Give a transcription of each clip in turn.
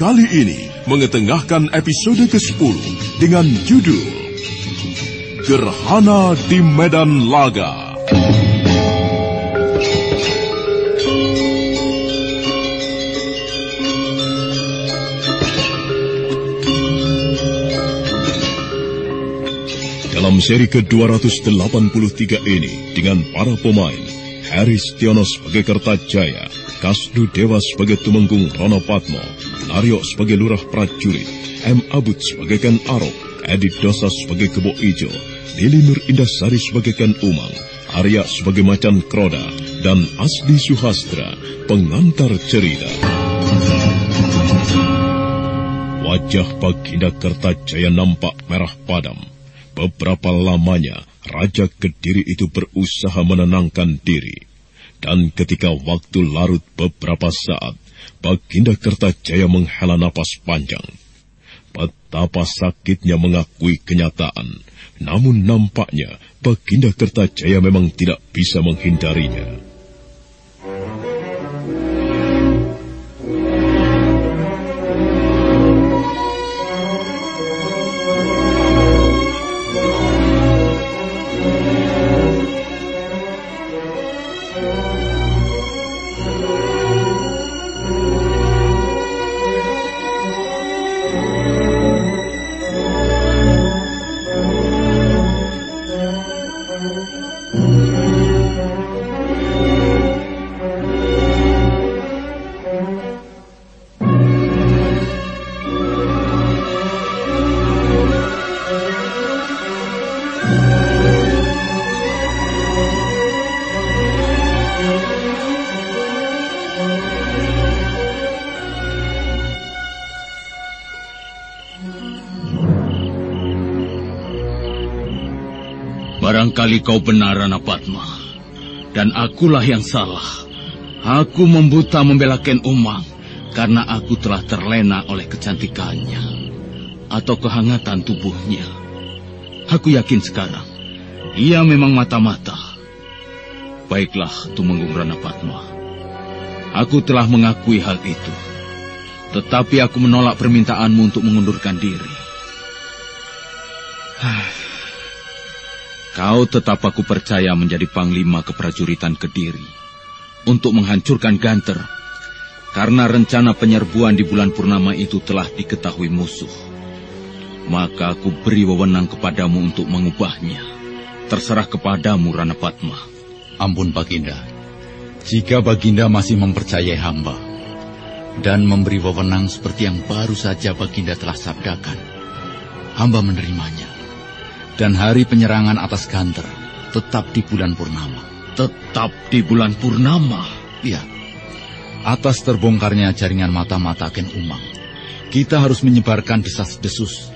kali ini mengetengahkan episode ke-10 dengan judul Gerhana di Medan Laga. Dalam seri ke-283 ini dengan para pemain Haris Tiono sebagai Kertajaya, Kasdu Dewa sebagai Tumenggung Rono Patmo, Naryo sebagai Lurah Prajurit, M. Abud sebagai Ken Arok, Edi Dosa sebagai Kebo Ijo, Lili Nur Indasari sebagai Ken Umang, Arya sebagai Macan Kroda, dan Asdi Suhastra, pengantar cerita. Wajah Baginda Kertajaya nampak merah padam. Beberapa lamanya Raja Kediri itu berusaha menenangkan diri. Dan ketika waktu larut beberapa saat, Baginda Kertajaya menghela napas panjang. Betapa sakitnya mengakui kenyataan, namun nampaknya Baginda Kertajaya memang tidak bisa menghindarinya. Barangkali kau benar, Rana Padma. Dan akulah yang salah. Aku membuta membela Ken Umang karena aku telah terlena oleh kecantikannya atau kehangatan tubuhnya. Aku yakin sekarang, ia memang mata-mata. Baiklah, Tumenggung Rana Padma. Aku telah mengakui hal itu. Tetapi aku menolak permintaanmu untuk mengundurkan diri. Kau tetap aku percaya menjadi panglima keprajuritan Kediri untuk menghancurkan Ganter karena rencana penyerbuan di bulan purnama itu telah diketahui musuh. Maka aku beri wewenang kepadamu untuk mengubahnya. Terserah kepadamu, Rana Padma. Ampun, Baginda. Jika Baginda masih mempercayai hamba, dan memberi wewenang seperti yang baru saja Baginda telah sabdakan, hamba menerimanya. Dan hari penyerangan atas Ganter tetap di bulan purnama. Tetap di bulan purnama? Iya. Atas terbongkarnya jaringan mata-mata Ken Umang, kita harus menyebarkan desas-desus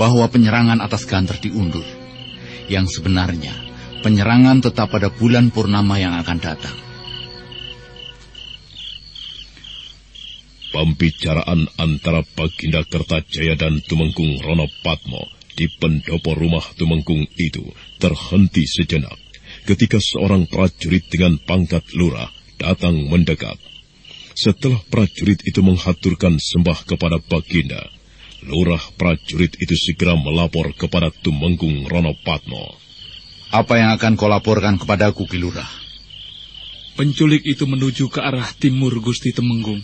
bahwa penyerangan atas Ganter diundur. Yang sebenarnya, penyerangan tetap pada bulan purnama yang akan datang. Pembicaraan antara Baginda Kertajaya dan Tumenggung Rono Patmo di pendopo rumah Tumenggung itu terhenti sejenak ketika seorang prajurit dengan pangkat lurah datang mendekat. Setelah prajurit itu menghaturkan sembah kepada Baginda, lurah prajurit itu segera melapor kepada Tumenggung Rono Patmo. Apa yang akan kau laporkan kepadaku, Kilurah? Penculik itu menuju ke arah timur Gusti Temenggung.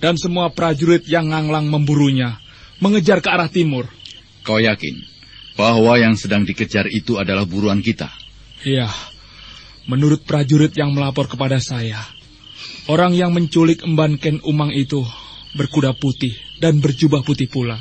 Dan semua prajurit yang nganglang memburunya mengejar ke arah timur. Kau yakin bahwa yang sedang dikejar itu adalah buruan kita? Iya, menurut prajurit yang melapor kepada saya, orang yang menculik emban Ken Umang itu berkuda putih dan berjubah putih pula.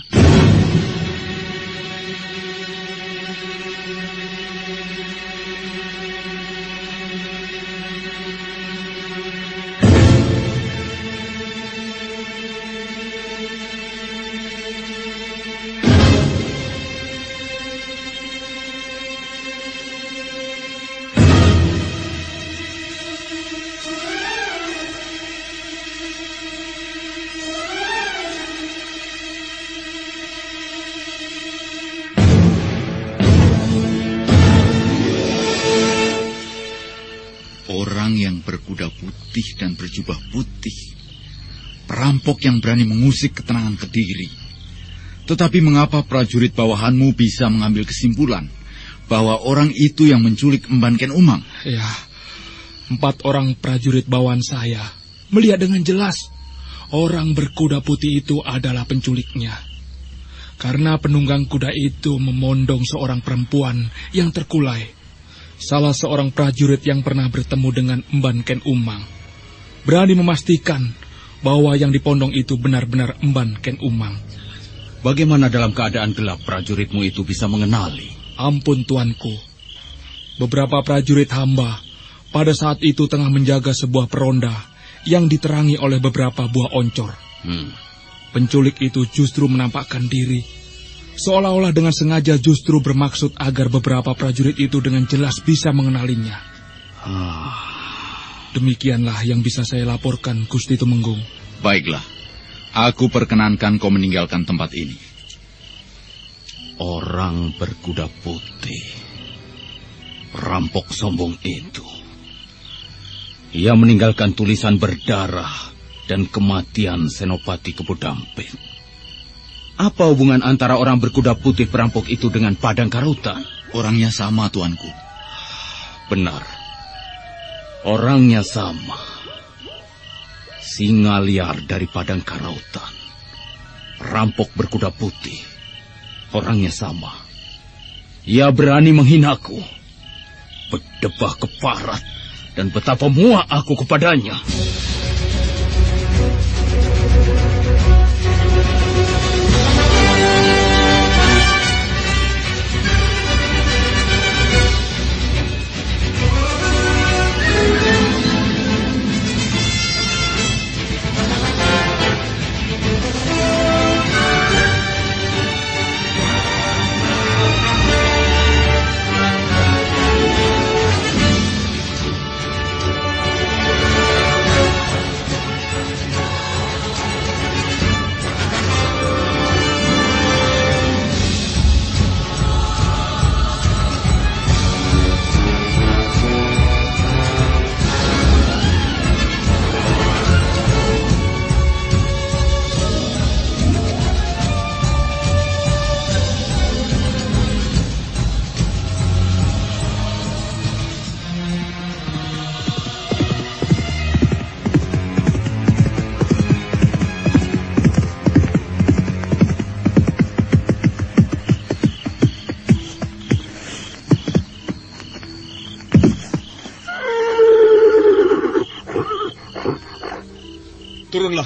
Perampok yang berani mengusik ketenangan Kediri. Tetapi mengapa prajurit bawahanmu bisa mengambil kesimpulan bahwa orang itu yang menculik Emban Ken Umang? Ya, empat orang prajurit bawahan saya melihat dengan jelas orang berkuda putih itu adalah penculiknya. Karena penunggang kuda itu memondong seorang perempuan yang terkulai. Salah seorang prajurit yang pernah bertemu dengan Emban Ken Umang berani memastikan bahwa yang dipondong itu benar-benar Emban Ken Umang. Bagaimana dalam keadaan gelap prajuritmu itu bisa mengenali? Ampun tuanku. Beberapa prajurit hamba pada saat itu tengah menjaga sebuah peronda yang diterangi oleh beberapa buah oncor. Hmm. Penculik itu justru menampakkan diri. Seolah-olah dengan sengaja justru bermaksud agar beberapa prajurit itu dengan jelas bisa mengenalinya. Ah, Demikianlah yang bisa saya laporkan, Gusti Tumenggung. Baiklah, aku perkenankan kau meninggalkan tempat ini. orang berkuda putih. Perampok sombong itu. Ia meninggalkan tulisan berdarah dan kematian Senopati Kebudampit. Apa hubungan antara orang berkuda putih perampok itu dengan Padang Karutan? Orangnya sama, tuanku. Benar. Orangnya sama. Singa liar dari Padang Karautan. Perampok berkuda putih. Orangnya sama. Ia berani menghinaku. Berdebah keparat. Dan betapa muak aku kepadanya.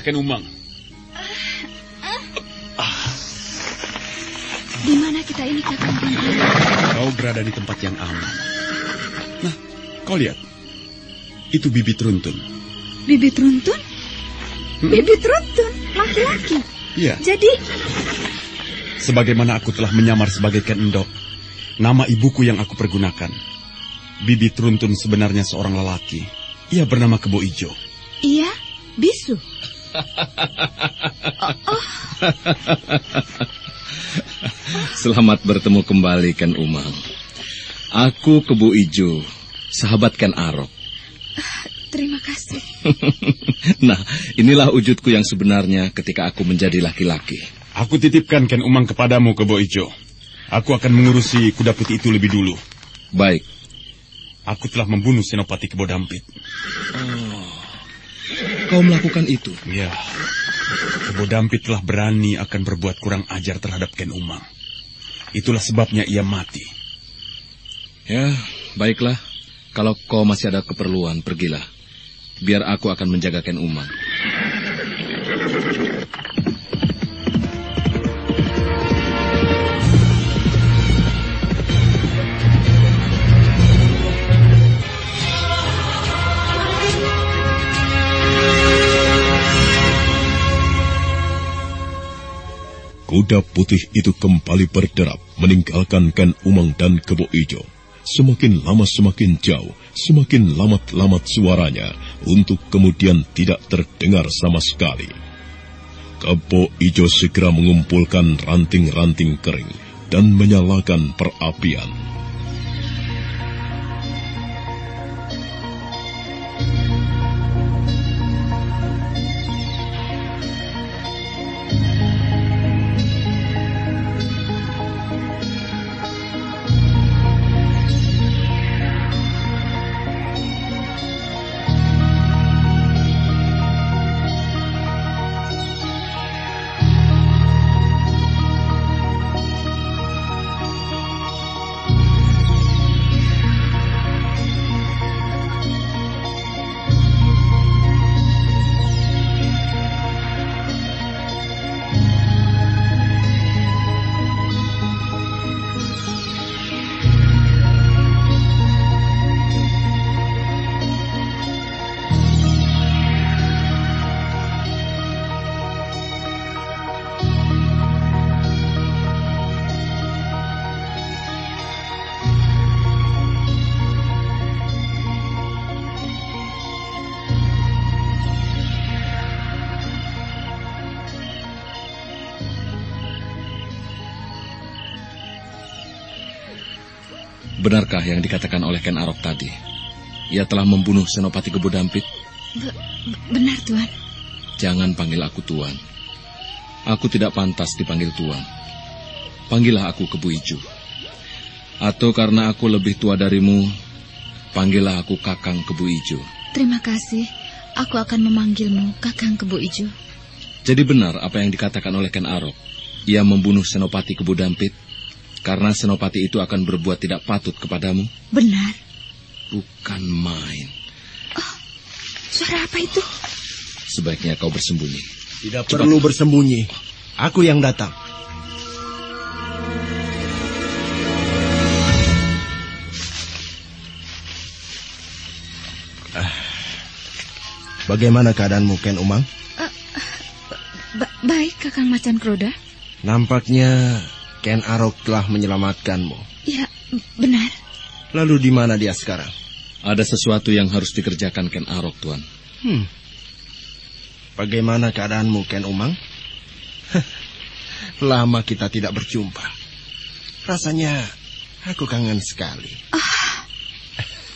Ken Umang. Di mana kita ini Kakang? Kau berada di tempat yang aman. Nah, kau lihat. Itu bibit runtun. Bibit runtun? Hmm? Bibit runtun, laki-laki. Iya. Jadi, Sebagaimana aku telah menyamar sebagai Ken Endok, nama ibuku yang aku pergunakan. Bibit runtun sebenarnya seorang lelaki. Ia bernama Kebo Ijo. iya, bisu. Selamat bertemu kembali Ken Umang. Aku Kebu Ijo, sahabat Ken Arok. Terima kasih. nah, inilah wujudku yang sebenarnya ketika aku menjadi laki-laki. Aku titipkan Ken Umang kepadamu, Kebo Ijo. Aku akan mengurusi kuda putih itu lebih dulu. Baik, Aku telah membunuh Senopati Kebo Dampit. Kau melakukan itu. Ya, Kebo Dampit telah berani akan berbuat kurang ajar terhadap Ken Umang. Itulah sebabnya ia mati. Ya, baiklah. Kalau kau masih ada keperluan, pergilah. Biar aku akan menjaga Ken Umang. Kuda putih itu kembali berderap, meninggalkan Ken Umang dan Kebo Ijo. Semakin lama semakin jauh, semakin lamat-lamat suaranya, untuk kemudian tidak terdengar sama sekali. Kebo Ijo segera mengumpulkan ranting-ranting kering dan menyalakan perapian. Benarkah yang dikatakan oleh Ken Arok tadi? Ia telah membunuh Senopati Kebo Dampit. Be- benar, Tuan. Jangan panggil aku Tuan. Aku tidak pantas dipanggil Tuan. Panggillah aku Kebu Ijo. Atau karena aku lebih tua darimu, panggillah aku Kakang Kebu Ijo. Terima kasih. Aku akan memanggilmu Kakang Kebo Ijo. Jadi benar apa yang dikatakan oleh Ken Arok. Ia membunuh Senopati Kebo Dampit karena Senopati itu akan berbuat tidak patut kepadamu. Benar. Bukan main. Suara apa itu? Sebaiknya kau bersembunyi. Tidak perlu bersembunyi. Aku yang datang. Ah, Bagaimana keadaanmu, Ken Umang? Ba- baik, Kakang Macan Kroda. Nampaknya Ken Arok telah menyelamatkanmu. Ya, benar. Lalu di mana dia sekarang? Ada sesuatu yang harus dikerjakan Ken Arok, Tuan. Hmm. Bagaimana keadaanmu, Ken Umang? Lama kita tidak berjumpa. Rasanya aku kangen sekali.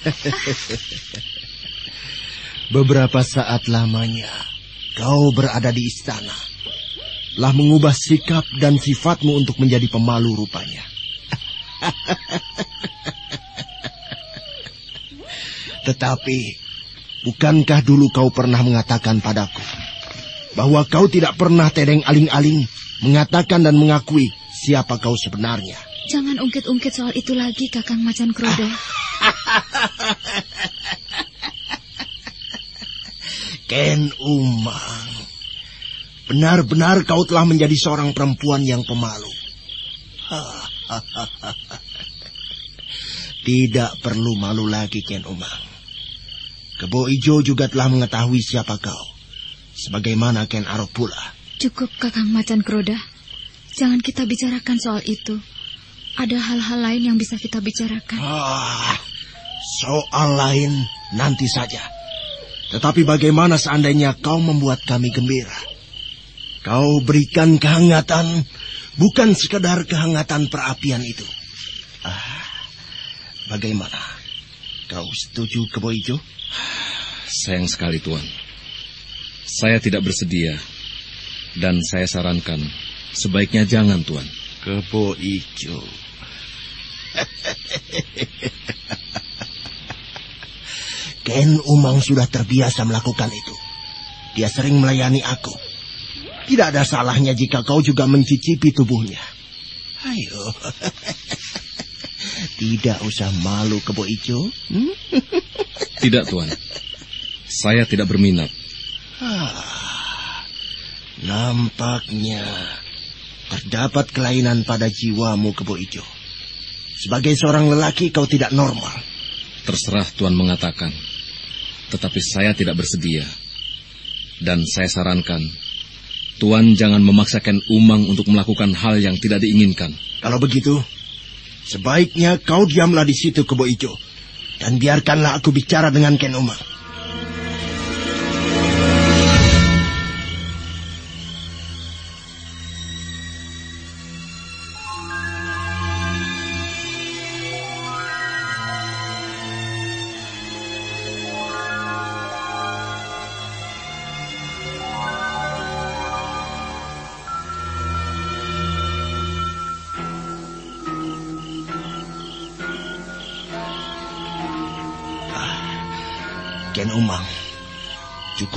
Beberapa saat lamanya kau berada di istana. Lah mengubah sikap dan sifatmu untuk menjadi pemalu rupanya. Tetapi, bukankah dulu kau pernah mengatakan padaku bahwa kau tidak pernah tedeng aling-aling mengatakan dan mengakui siapa kau sebenarnya? Jangan ungkit-ungkit soal itu lagi, Kakang Macan Kroda. Ken Umang, Benar-benar kau telah menjadi seorang perempuan yang pemalu. Tidak perlu malu lagi, Ken Umang. Kebo Ijo juga telah mengetahui siapa kau. Sebagaimana Ken Arok pula. Cukup, Kakang Macan Kroda. Jangan kita bicarakan soal itu. Ada hal-hal lain yang bisa kita bicarakan. Ah, soal lain nanti saja. Tetapi bagaimana seandainya kau membuat kami gembira? Kau berikan kehangatan, bukan sekadar kehangatan perapian itu. Ah, bagaimana? Kau setuju, Kebo Ijo? Sayang sekali, Tuan. Saya tidak bersedia. Dan saya sarankan, sebaiknya jangan, Tuan. Kebo Ijo. Ken Umang sudah terbiasa melakukan itu. Dia sering melayani aku. Tidak ada salahnya jika kau juga mencicipi tubuhnya. Ayo. tidak usah malu, Kebo Ijo. Hmm? tidak, Tuan. Saya tidak berminat. Ah, nampaknya terdapat kelainan pada jiwamu, Kebo Ijo. Sebagai seorang lelaki, kau tidak normal. Terserah Tuan mengatakan. Tetapi saya tidak bersedia. Dan saya sarankan, Tuan jangan memaksakan Umang untuk melakukan hal yang tidak diinginkan. Kalau begitu, sebaiknya kau diamlah di situ, Kebo Ijo. Dan biarkanlah aku bicara dengan Ken Umang.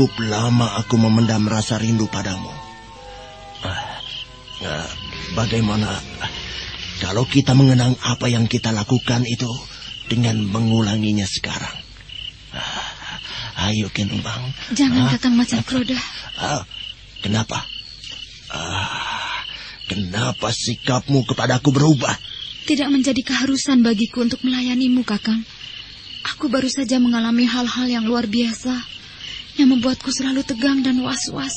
Cukup lama aku memendam rasa rindu padamu. Uh, bagaimana kalau kita mengenang apa yang kita lakukan itu dengan mengulanginya sekarang? Ayo Ken Umang. Jangan uh, Kakang Macan Kroda. Uh, kenapa? Uh, kenapa sikapmu kepadaku berubah? Tidak menjadi keharusan bagiku untuk melayanimu, Kakang. Aku baru saja mengalami hal-hal yang luar biasa yang membuatku selalu tegang dan was-was.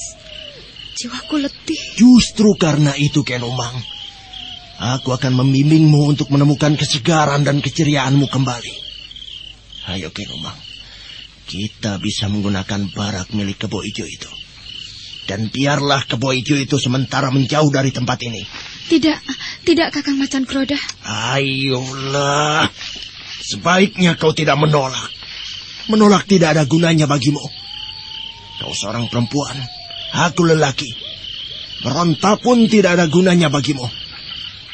Jiwaku letih. Justru karena itu, Ken Umang. Aku akan membimbingmu untuk menemukan kesegaran dan keceriaanmu kembali. Ayo, Ken Umang. Kita bisa menggunakan barak milik kebo ijo itu. Dan biarlah kebo ijo itu sementara menjauh dari tempat ini. Tidak, tidak Kakang Macan Kroda. Ayolah. Sebaiknya kau tidak menolak. Menolak tidak ada gunanya bagimu. Kau seorang perempuan, aku lelaki. Meronta pun tidak ada gunanya bagimu.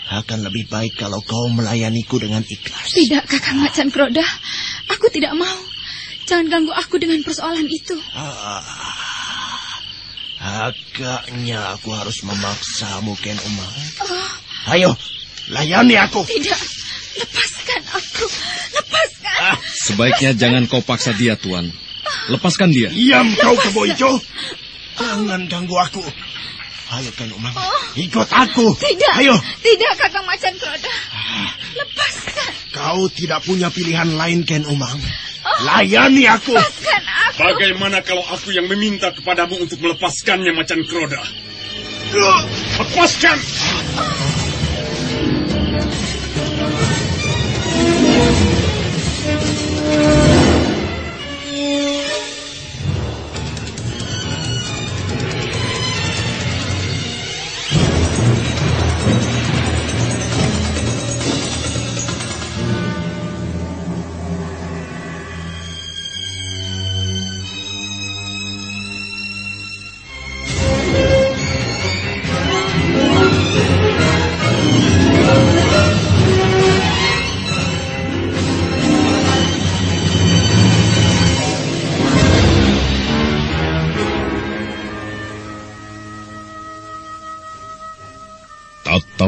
Akan lebih baik kalau kau melayaniku dengan ikhlas. Tidak, Kakak Macan Kroda. Aku tidak mau. Jangan ganggu aku dengan persoalan itu. Ah, agaknya aku harus memaksamu, Ken Umar. Oh. Ayo, layani aku. Tidak, lepaskan aku. Lepaskan. Ah, sebaiknya jangan kau paksa dia, Tuan. Lepaskan dia. Diam kau kebo. Jangan ganggu aku. Ayo kan Umang, oh. ikut aku. Tidak. Ayo. Tidak Kakang Macan Keroda. Ah. Lepaskan. Kau tidak punya pilihan lain Ken Umang. Oh. Layani aku. Lepaskan aku. Bagaimana kalau aku yang meminta kepadamu untuk melepaskannya Macan Keroda? Lepaskan. Oh.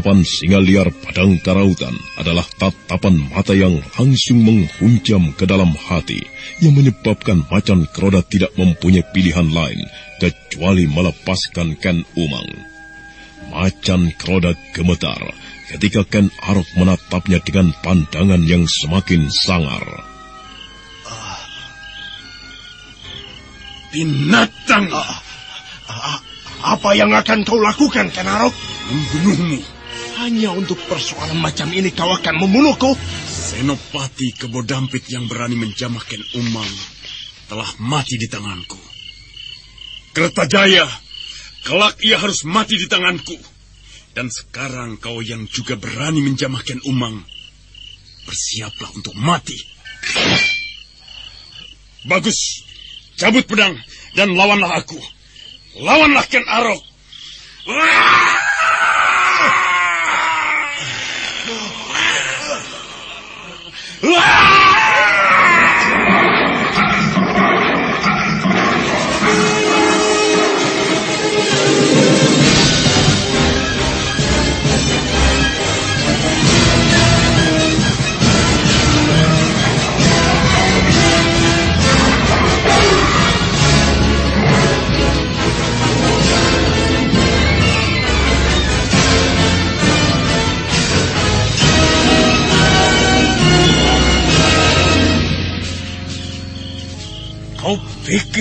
Tatapan singa liar padang karautan adalah tatapan mata yang langsung menghunjam ke dalam hati yang menyebabkan macan keroda tidak mempunyai pilihan lain kecuali melepaskan Ken Umang. Macan keroda gemetar ketika Ken Arok menatapnya dengan pandangan yang semakin sangar. Binatang! Uh, uh, apa yang akan kau lakukan, Ken Arok? Membunuhmu. Hanya untuk persoalan macam ini kau akan membunuhku? Senopati Kebodampit yang berani menjamahkan Umang telah mati di tanganku. Kertajaya, kelak ia harus mati di tanganku. Dan sekarang kau yang juga berani menjamahkan Umang, bersiaplah untuk mati. Bagus, cabut pedang dan lawanlah aku. Lawanlah Ken Arok. Wah! 啊。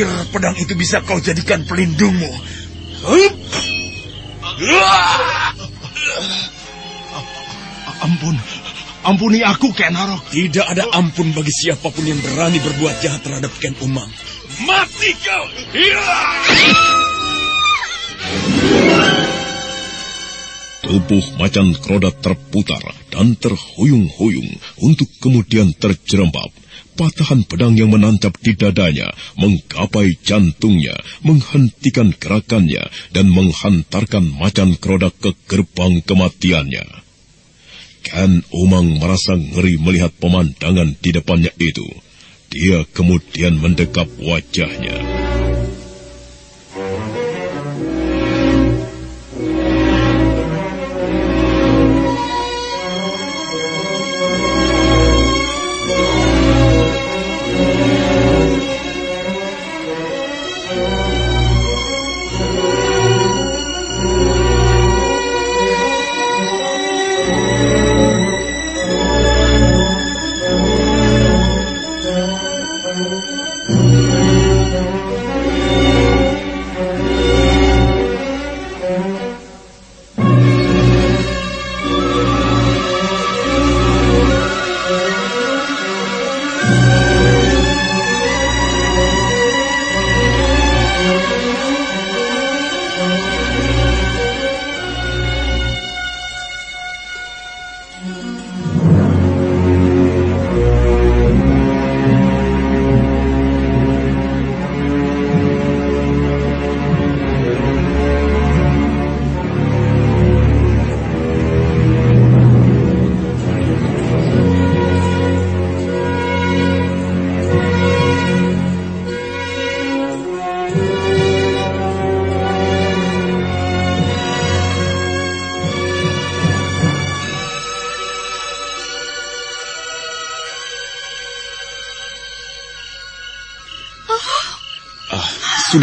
Pikir pedang itu bisa kau jadikan pelindungmu. Ampun, ampuni aku, Ken Arok. Tidak ada ampun bagi siapa pun yang berani berbuat jahat terhadap Ken Umang. Mati kau! Tubuh macan keroda terputar dan terhuyung-huyung untuk kemudian terjerembab patahan pedang yang menancap di dadanya menggapai jantungnya, menghentikan gerakannya, dan menghantarkan macan keroda ke gerbang kematiannya. Ken Umang merasa ngeri melihat pemandangan di depannya itu. Dia kemudian mendekap wajahnya.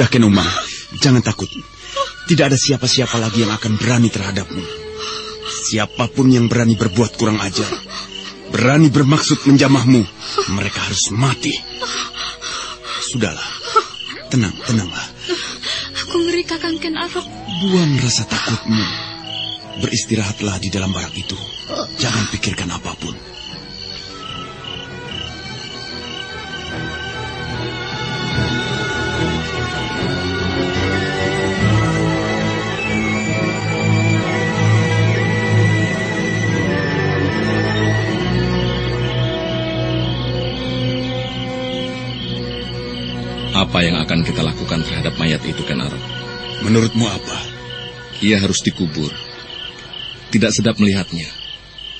Sudah Ken Umang, jangan takut. Tidak ada siapa-siapa lagi yang akan berani terhadapmu. Siapa pun yang berani berbuat kurang ajar, berani bermaksud menjamahmu, mereka harus mati. Sudahlah, tenang, tenanglah. Aku ngeri kakang Ken Arok. Buang rasa takutmu. Beristirahatlah di dalam barak itu. Jangan pikirkan apa pun. Apa yang akan kita lakukan terhadap mayat itu, Ken Arok? Menurutmu apa? Ia harus dikubur. Tidak sedap melihatnya.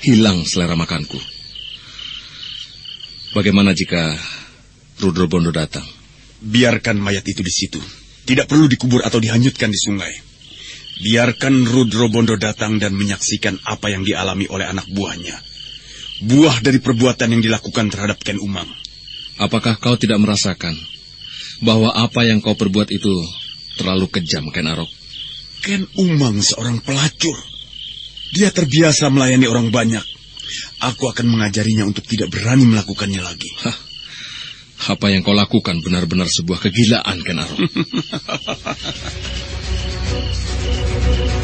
Hilang selera makanku. Bagaimana jika Rudro Bondo datang? Biarkan mayat itu di situ. Tidak perlu dikubur atau dihanyutkan di sungai. Biarkan Rudro Bondo datang dan menyaksikan apa yang dialami oleh anak buahnya. Buah dari perbuatan yang dilakukan terhadap Ken Umang. Apakah kau tidak merasakan bahwa apa yang kau perbuat itu terlalu kejam, Ken Arok? Ken Umang seorang pelacur. Dia terbiasa melayani orang banyak. Aku akan mengajarinya untuk tidak berani melakukannya lagi. Hah, apa yang kau lakukan benar-benar sebuah kegilaan, Ken Arok.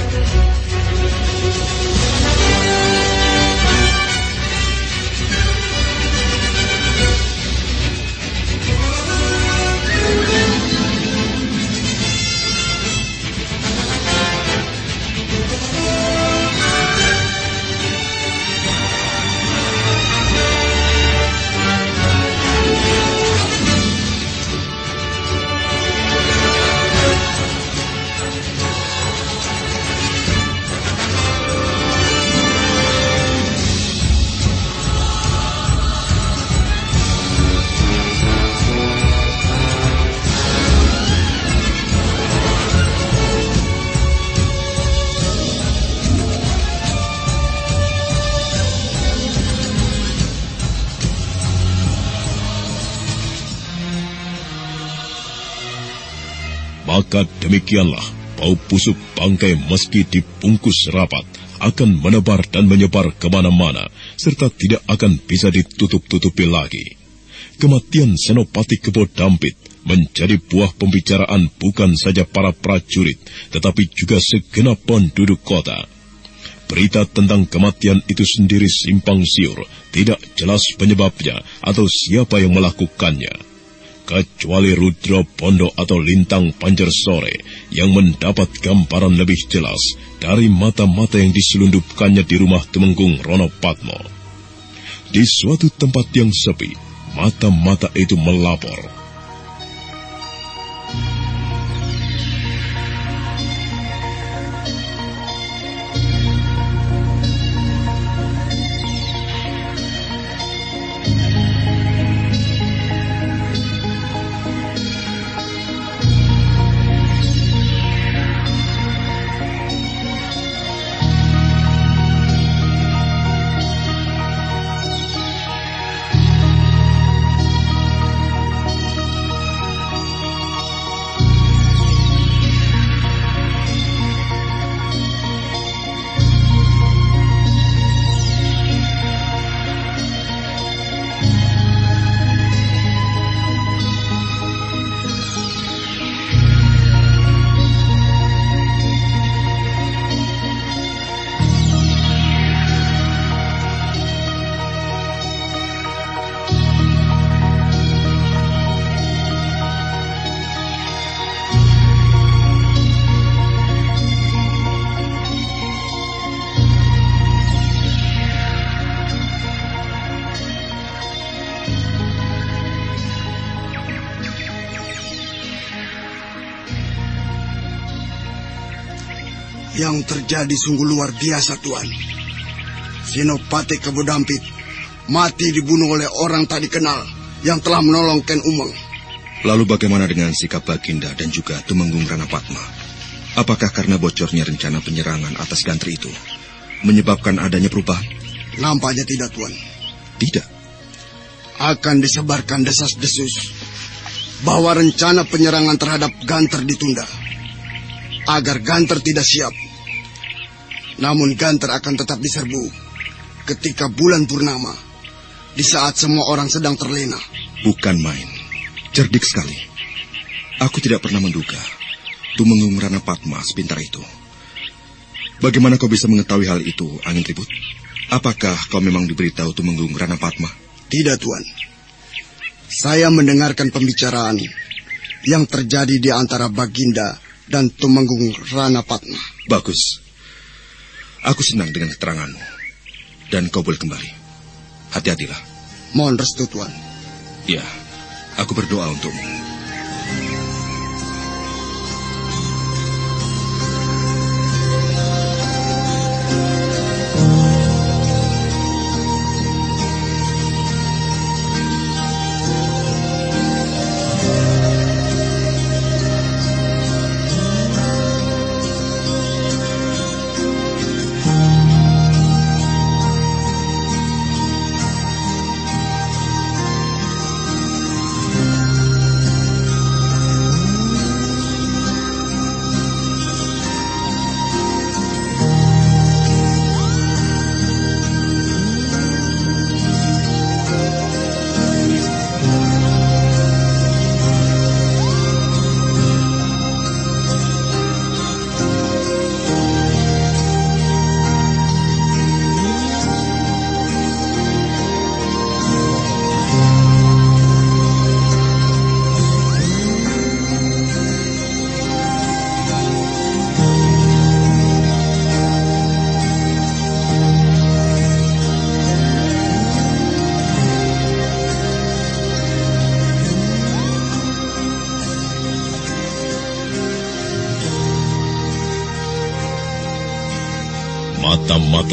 demikianlah bau busuk bangkai meski dibungkus rapat akan menebar dan menyebar ke mana-mana serta tidak akan bisa ditutup-tutupi lagi. Kematian Senopati Kebo Dampit menjadi buah pembicaraan bukan saja para prajurit tetapi juga segenap penduduk kota. Berita tentang kematian itu sendiri simpang siur, tidak jelas penyebabnya atau siapa yang melakukannya kecuali Rudra Pondo atau Lintang Panjer Sore yang mendapat gambaran lebih jelas dari mata-mata yang diselundupkannya di rumah Temenggung Rono Patmo. Di suatu tempat yang sepi, mata-mata itu melapor. Yang terjadi sungguh luar biasa, Tuan. Senopati Kebodampit mati dibunuh oleh orang tak dikenal yang telah menolong Ken Umeng. Lalu bagaimana dengan sikap Baginda dan juga Tumenggung Rana Patma? Apakah karena bocornya rencana penyerangan atas gantri itu menyebabkan adanya perubahan? Nampaknya tidak, Tuan. Tidak. Akan disebarkan desas-desus bahwa rencana penyerangan terhadap Ganter ditunda agar Ganter tidak siap. Namun Ganter akan tetap diserbu ketika bulan purnama, di saat semua orang sedang terlena. Bukan main. Cerdik sekali. Aku tidak pernah menduga Tumenggung Rana Patma sepintar itu. Bagaimana kau bisa mengetahui hal itu, Angin Ribut? Apakah kau memang diberitahu Tumenggung Rana Patma? Tidak, Tuan. Saya mendengarkan pembicaraan yang terjadi di antara Baginda dan Tumenggung Rana Patma. Bagus. Aku senang dengan keteranganmu. Dan kau boleh kembali. Hati-hatilah. Mohon restu, Tuan. Ya, aku berdoa untukmu.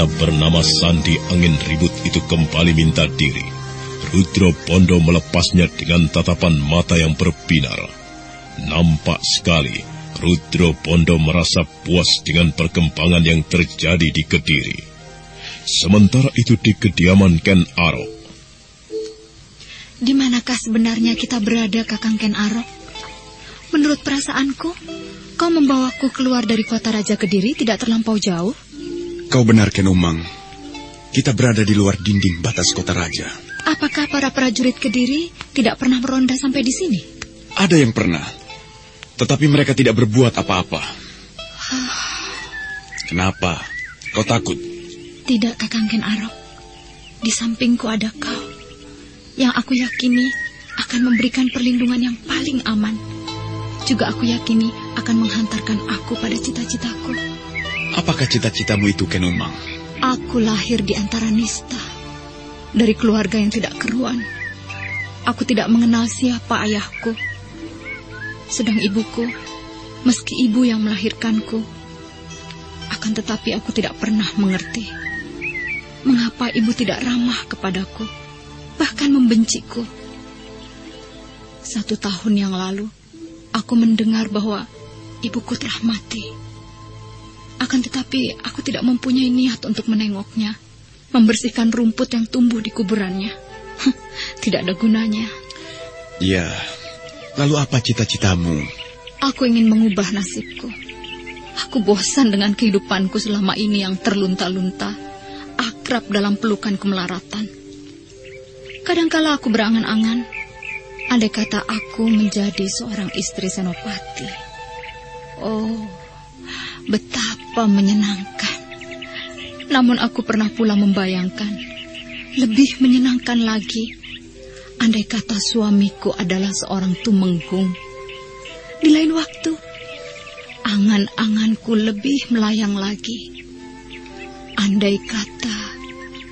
Mata-mata bernama Sandi Angin Ribut itu kembali minta diri. Rudro Pondo melepasnya dengan tatapan mata yang berbinar. Nampak sekali Rudro Pondo merasa puas dengan perkembangan yang terjadi di Kediri. Sementara itu di kediaman Ken Arok. Di manakah sebenarnya kita berada, Kakang Ken Arok? Menurut perasaanku, kau membawaku keluar dari kota Raja Kediri tidak terlampau jauh. Kau benar, Ken Umang. Kita berada di luar dinding batas kota Raja. Apakah para prajurit Kediri tidak pernah meronda sampai di sini? Ada yang pernah. Tetapi mereka tidak berbuat apa-apa. Kenapa? Kau takut? Tidak, Kakang Ken Arok. Di sampingku ada kau. Yang aku yakini akan memberikan perlindungan yang paling aman. Juga aku yakini akan menghantarkan aku pada cita-citaku. Apakah cita-citamu itu, Ken Umang? Aku lahir di antara nista. Dari keluarga yang tidak keruan. Aku tidak mengenal siapa ayahku. Sedang ibuku, meski ibu yang melahirkanku, akan tetapi aku tidak pernah mengerti. Mengapa ibu tidak ramah kepadaku, bahkan membenciku. Satu tahun yang lalu, aku mendengar bahwa ibuku telah mati. Akan tetapi aku tidak mempunyai niat untuk menengoknya, membersihkan rumput yang tumbuh di kuburannya. tidak ada gunanya. Ya, lalu apa cita-citamu? Aku ingin mengubah nasibku. Aku bosan dengan kehidupanku selama ini yang terlunta-lunta, akrab dalam pelukan kemelaratan. Kadangkala aku berangan-angan, andai kata aku menjadi seorang istri senopati. Oh, betapa menyenangkan. Namun aku pernah pula membayangkan, lebih menyenangkan lagi, andai kata suamiku adalah seorang tumenggung. Di lain waktu, angan-anganku lebih melayang lagi. Andai kata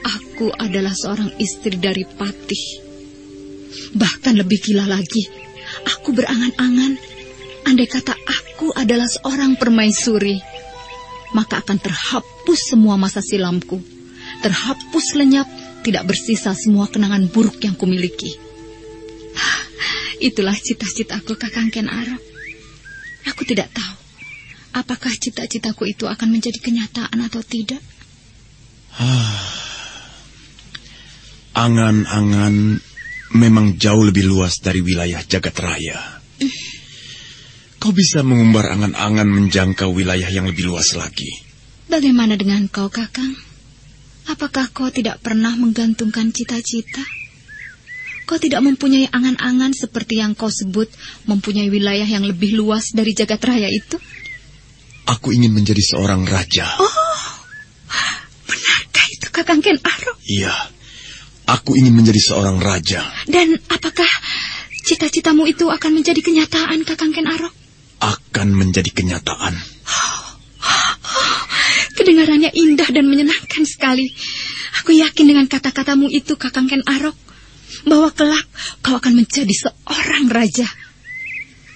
aku adalah seorang istri dari Patih. Bahkan lebih gila lagi, aku berangan-angan andai kata aku adalah seorang permaisuri, maka akan terhapus semua masa silamku. Terhapus lenyap, tidak bersisa semua kenangan buruk yang kumiliki. Itulah cita-citaku Kakang Ken Arab. Aku tidak tahu apakah cita-citaku itu akan menjadi kenyataan atau tidak. Angan-angan memang jauh lebih luas dari wilayah jagat raya. Kau bisa mengumbar angan-angan menjangkau wilayah yang lebih luas lagi. Bagaimana dengan kau, Kakang? Apakah kau tidak pernah menggantungkan cita-cita? Kau tidak mempunyai angan-angan seperti yang kau sebut mempunyai wilayah yang lebih luas dari jagat raya itu? Aku ingin menjadi seorang raja. Oh, benarkah itu Kakang Ken Arok? Iya, aku ingin menjadi seorang raja. Dan apakah cita-citamu itu akan menjadi kenyataan Kakang Ken Arok? Akan menjadi kenyataan. Kedengarannya indah dan menyenangkan sekali. Aku yakin dengan kata-katamu itu, Kakang Ken Arok, bahwa kelak kau akan menjadi seorang raja.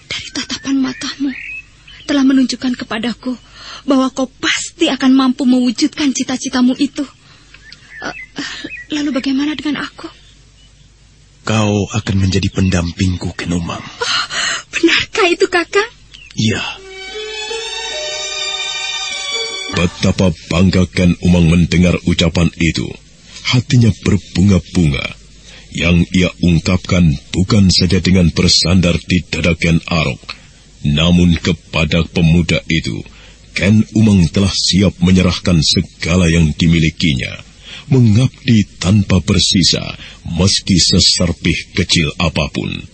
Dari tatapan matamu telah menunjukkan kepadaku bahwa kau pasti akan mampu mewujudkan cita-citamu itu. Uh, lalu bagaimana dengan aku? Kau akan menjadi pendampingku, Kenumang. Oh, benarkah itu, Kakang? Iya. Betapa bangga Ken Umang mendengar ucapan itu. Hatinya berbunga-bunga. Yang ia ungkapkan bukan saja dengan bersandar di dada Ken Arok, namun kepada pemuda itu, Ken Umang telah siap menyerahkan segala yang dimilikinya, mengabdi tanpa bersisa, meski seserpih kecil apa pun.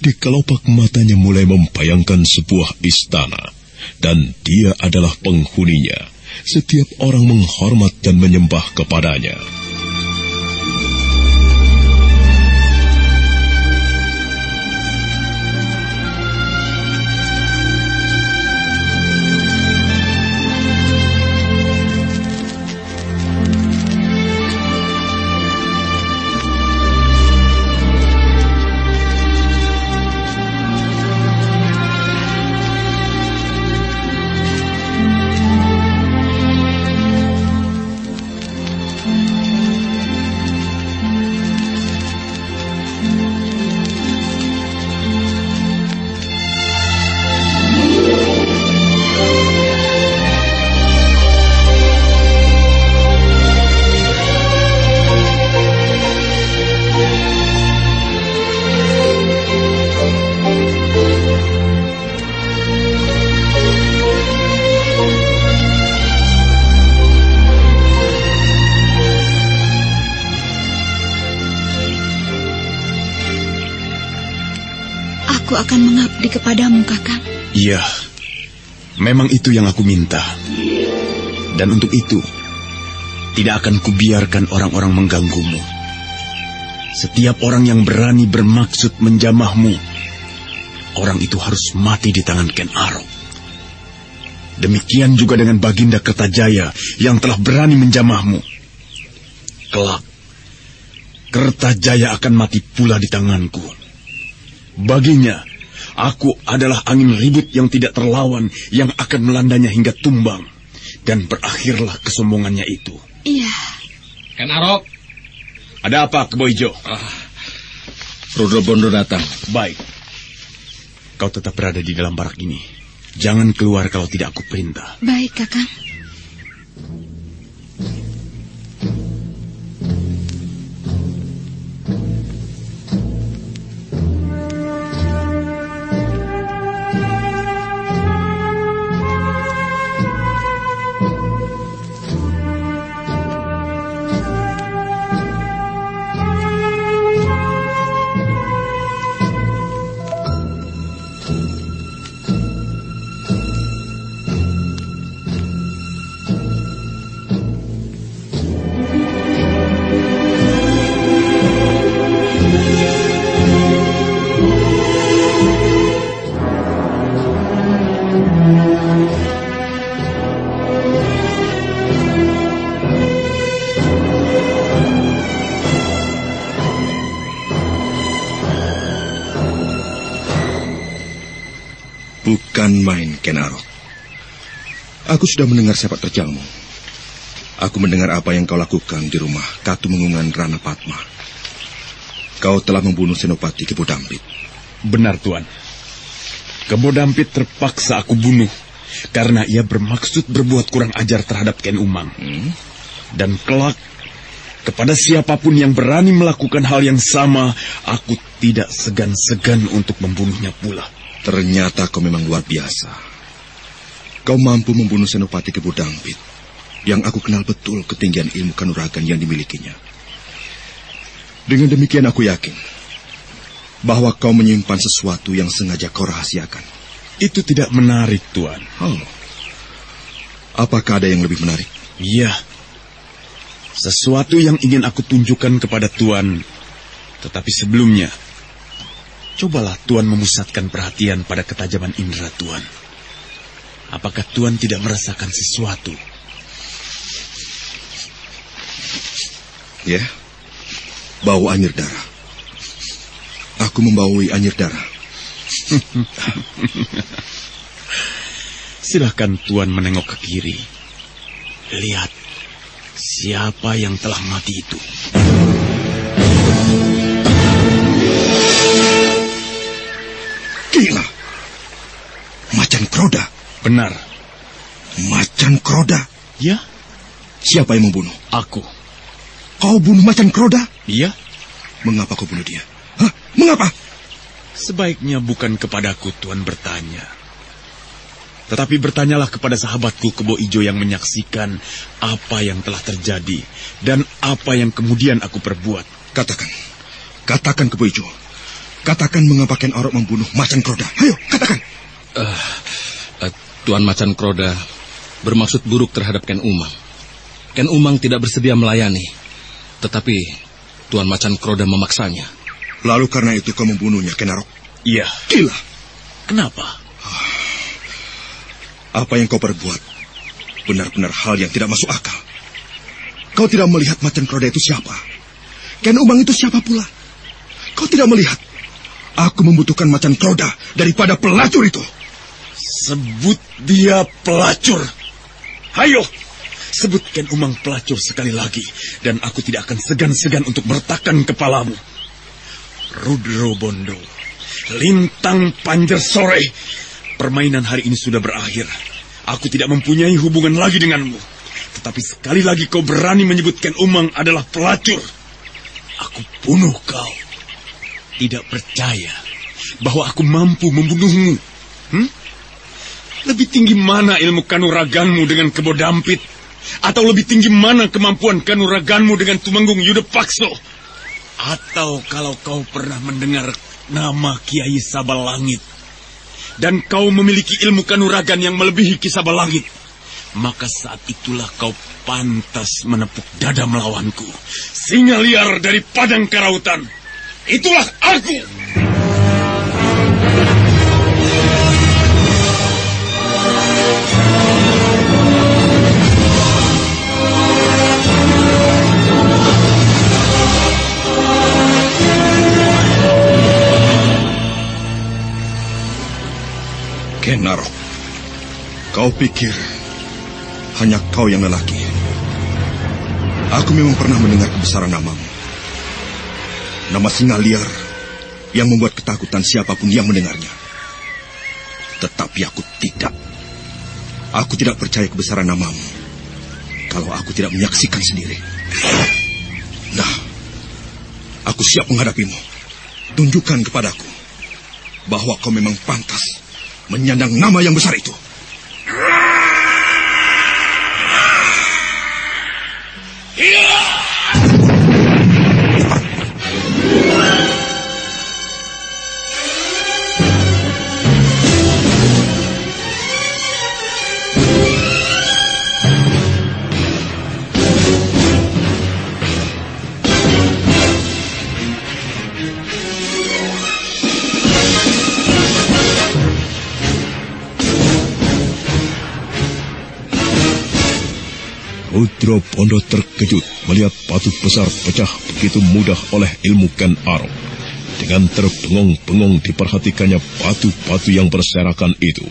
Di kelopak matanya mulai membayangkan sebuah istana, dan dia adalah penghuninya. Setiap orang menghormat dan menyembah kepadanya. Iya, memang itu yang aku minta. Dan untuk itu, tidak akan kubiarkan orang-orang mengganggumu. Setiap orang yang berani bermaksud menjamahmu, orang itu harus mati di tangan Ken Arok. Demikian juga dengan Baginda Kertajaya yang telah berani menjamahmu. Kelak, Kertajaya akan mati pula di tanganku. Baginya, aku adalah angin ribut yang tidak terlawan yang akan melandanya hingga tumbang. Dan berakhirlah kesombongannya itu. Iya. Ken Arok. Ada apa, Kebo Ijo? Ah, Rudro Bondo datang. Baik. Kau tetap berada di dalam barak ini. Jangan keluar kalau tidak aku perintah. Baik, Kakang. Bukan main, Kenaro. Aku sudah mendengar sepak terjangmu. Aku mendengar apa yang kau lakukan di rumah Katu Mengungan Rana Patma. Kau telah membunuh Senopati Kebo Dampit. Benar, Tuan. Kebo Dampit terpaksa aku bunuh karena ia bermaksud berbuat kurang ajar terhadap Ken Umang. Hmm? Dan kelak, kepada siapa pun yang berani melakukan hal yang sama, aku tidak segan-segan untuk membunuhnya pula. Ternyata kau memang luar biasa. Kau mampu membunuh Senopati Kebo Dampit, yang aku kenal betul ketinggian ilmu kanuragan yang dimilikinya. Dengan demikian aku yakin bahwa kau menyimpan sesuatu yang sengaja kau rahasiakan. Itu tidak menarik, Tuan. Oh. Apakah ada yang lebih menarik? Iya. Sesuatu yang ingin aku tunjukkan kepada Tuan. Tetapi sebelumnya, cobalah Tuan memusatkan perhatian pada ketajaman indera Tuan. Apakah Tuan tidak merasakan sesuatu? Ya, bau anyir darah. Aku membaui anyir darah. Silahkan Tuan menengok ke kiri. Lihat, siapa yang telah mati itu. Gila. Macan Kroda. Benar. Macan Kroda. Ya, Siapa yang membunuh? aku. Kau bunuh Macan Kroda? Iya, Mengapa kau bunuh dia? Hah? Mengapa? sebaiknya bukan kepadaku Tuan bertanya. Tetapi bertanyalah kepada sahabatku Kebo Ijo yang menyaksikan apa yang telah terjadi dan apa yang kemudian aku perbuat. Katakan. Katakan ke Boijo. Katakan mengapa Ken Orok membunuh Macan Kroda. Ayo, katakan. Eh, Tuan Macan Kroda bermaksud buruk terhadap Ken Umang. Ken Umang tidak bersedia melayani. Tetapi Tuan Macan Kroda memaksanya. Lalu karena itu kau membunuhnya, Ken Orok. Iya, Gila. kenapa? Apa yang kau perbuat benar-benar hal yang tidak masuk akal. Kau tidak melihat Macan Kroda itu siapa? Ken Umang itu siapa pula? Kau tidak melihat? Aku membutuhkan Macan Kroda daripada pelacur itu. Sebut dia pelacur. Hayo, sebutkan umang pelacur sekali lagi. Dan aku tidak akan segan-segan untuk meretakan kepalamu. Rudro Bondo, Lintang Panjer Sore. Permainan hari ini sudah berakhir. Aku tidak mempunyai hubungan lagi denganmu. Tetapi sekali lagi kau berani menyebutkan Umang adalah pelacur. Aku bunuh kau. Tidak percaya bahwa aku mampu membunuhmu. Hmm? Lebih tinggi mana ilmu kanuraganmu dengan kebodampit? Atau lebih tinggi mana kemampuan kanuraganmu dengan Tumenggung Yuda Pakso? Atau kalau kau pernah mendengar nama Kiai Sabalangit dan kau memiliki ilmu kanuragan yang melebihi kisah balangit, maka saat itulah kau pantas menepuk dada melawanku. Singa liar dari padang karautan. Itulah aku. Kenarok, kau pikir hanya kau yang lelaki. Aku memang pernah mendengar kebesaran namamu. Nama singa liar yang membuat ketakutan siapa pun yang mendengarnya. Tetapi aku tidak. Aku tidak percaya kebesaran namamu. Kalau aku tidak menyaksikan sendiri. Nah, aku siap menghadapimu. Tunjukkan kepadaku bahwa kau memang pantas menyandang nama yang besar itu. Besar pecah begitu mudah oleh ilmu Ken Arok. Dengan terbengong-bengong diperhatikannya batu-batu yang berserakan itu.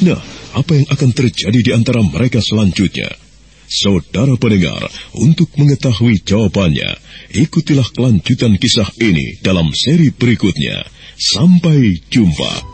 Nah, apa yang akan terjadi di antara mereka selanjutnya? Saudara pendengar, untuk mengetahui jawabannya, ikutilah kelanjutan kisah ini dalam seri berikutnya. Sampai jumpa.